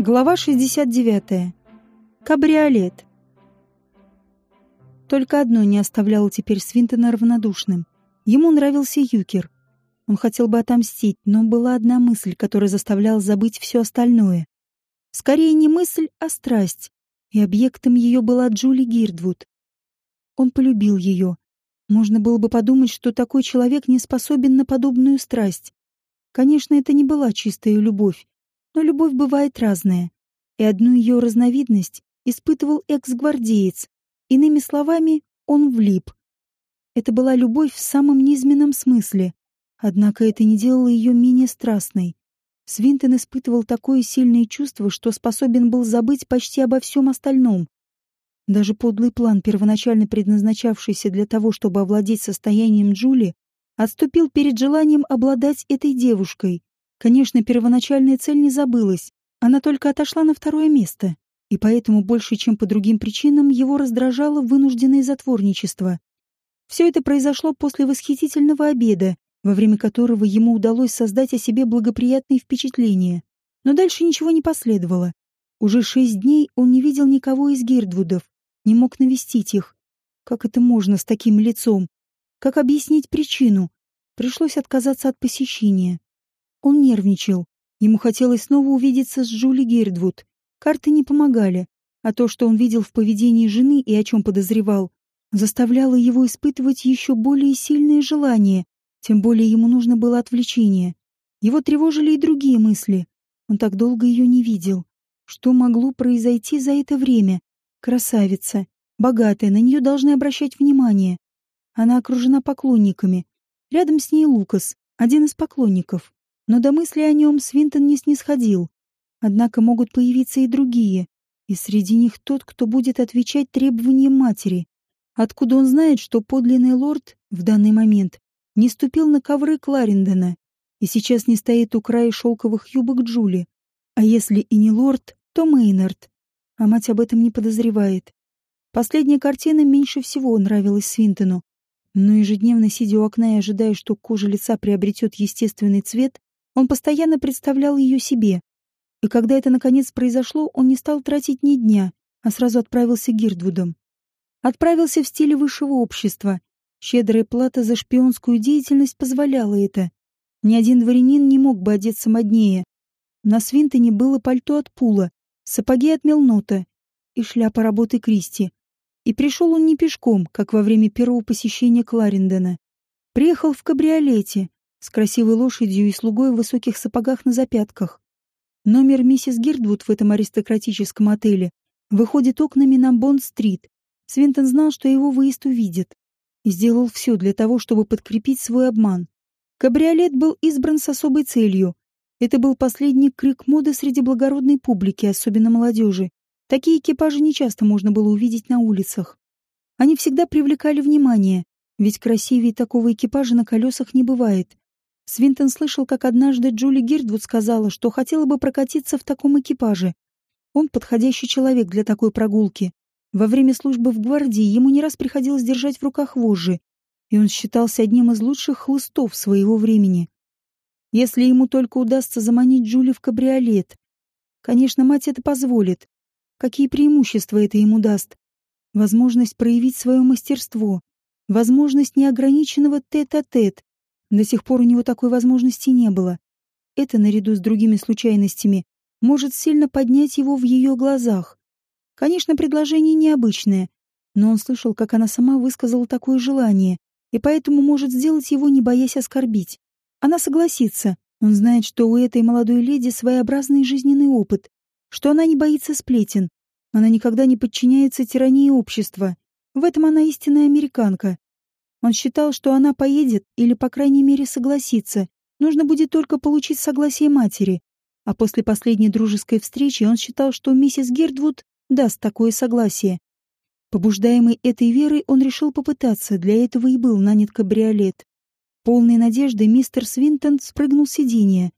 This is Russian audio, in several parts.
Глава 69. Кабриолет. Только одно не оставляло теперь Свинтона равнодушным. Ему нравился Юкер. Он хотел бы отомстить, но была одна мысль, которая заставляла забыть все остальное. Скорее не мысль, а страсть. И объектом ее была Джули Гирдвуд. Он полюбил ее. Можно было бы подумать, что такой человек не способен на подобную страсть. Конечно, это не была чистая любовь, но любовь бывает разная, и одну ее разновидность испытывал экс-гвардеец. Иными словами, он влип. Это была любовь в самом низменном смысле, однако это не делало ее менее страстной. Свинтон испытывал такое сильное чувство, что способен был забыть почти обо всем остальном. Даже подлый план, первоначально предназначавшийся для того, чтобы овладеть состоянием Джули, отступил перед желанием обладать этой девушкой. Конечно, первоначальная цель не забылась, она только отошла на второе место, и поэтому больше, чем по другим причинам, его раздражало вынужденное затворничество. Все это произошло после восхитительного обеда, во время которого ему удалось создать о себе благоприятные впечатления. Но дальше ничего не последовало. Уже шесть дней он не видел никого из Гердвудов, не мог навестить их. Как это можно с таким лицом? Как объяснить причину? Пришлось отказаться от посещения. Он нервничал. Ему хотелось снова увидеться с Джули Гердвуд. Карты не помогали, а то, что он видел в поведении жены и о чем подозревал, заставляло его испытывать еще более сильное желание, тем более ему нужно было отвлечение. Его тревожили и другие мысли. Он так долго ее не видел. Что могло произойти за это время? Красавица, богатая, на нее должны обращать внимание. Она окружена поклонниками. Рядом с ней Лукас, один из поклонников. Но до мысли о нем Свинтон не снисходил. Однако могут появиться и другие, и среди них тот, кто будет отвечать требованиям матери. Откуда он знает, что подлинный лорд в данный момент не ступил на ковры Кларендона и сейчас не стоит у края шелковых юбок Джули? А если и не лорд, то Мейнард. А мать об этом не подозревает. Последняя картина меньше всего нравилась Свинтону. Но ежедневно сидя у окна и ожидая, что кожа лица приобретет естественный цвет, он постоянно представлял ее себе. И когда это наконец произошло, он не стал тратить ни дня, а сразу отправился к Гирдвудам. Отправился в стиле высшего общества. Щедрая плата за шпионскую деятельность позволяла это. Ни один дворянин не мог бы одеться моднее. На Свинтоне было пальто от Пула, сапоги от Мелнота и шляпа работы Кристи. И пришел он не пешком, как во время первого посещения Кларендона. Приехал в кабриолете, с красивой лошадью и слугой в высоких сапогах на запятках. Номер миссис Гирдвуд в этом аристократическом отеле выходит окнами на Бонд-стрит. Свинтон знал, что его выезд увидит, и сделал все для того, чтобы подкрепить свой обман. Кабриолет был избран с особой целью. Это был последний крик моды среди благородной публики, особенно молодежи. Такие экипажи нечасто можно было увидеть на улицах. Они всегда привлекали внимание, ведь красивее такого экипажа на колесах не бывает. Свинтон слышал, как однажды Джули Гирдвуд сказала, что хотела бы прокатиться в таком экипаже. Он подходящий человек для такой прогулки. Во время службы в гвардии ему не раз приходилось держать в руках вожжи, и он считался одним из лучших хлыстов своего времени. Если ему только удастся заманить Джули в кабриолет. Конечно, мать это позволит. Какие преимущества это ему даст? Возможность проявить свое мастерство, возможность неограниченного тет-а-тет, -тет, до сих пор у него такой возможности не было. Это, наряду с другими случайностями, может сильно поднять его в ее глазах. Конечно, предложение необычное, но он слышал, как она сама высказала такое желание, и поэтому может сделать его, не боясь оскорбить. Она согласится. Он знает, что у этой молодой леди своеобразный жизненный опыт, что она не боится сплетен. Она никогда не подчиняется тирании общества. В этом она истинная американка. Он считал, что она поедет или, по крайней мере, согласится. Нужно будет только получить согласие матери. А после последней дружеской встречи он считал, что миссис Гердвуд даст такое согласие. Побуждаемый этой верой, он решил попытаться, для этого и был нанят кабриолет. Полной надежды мистер Свинтон спрыгнул с сиденья,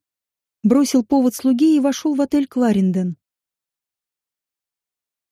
бросил повод слуге и вошел в отель Кларендон.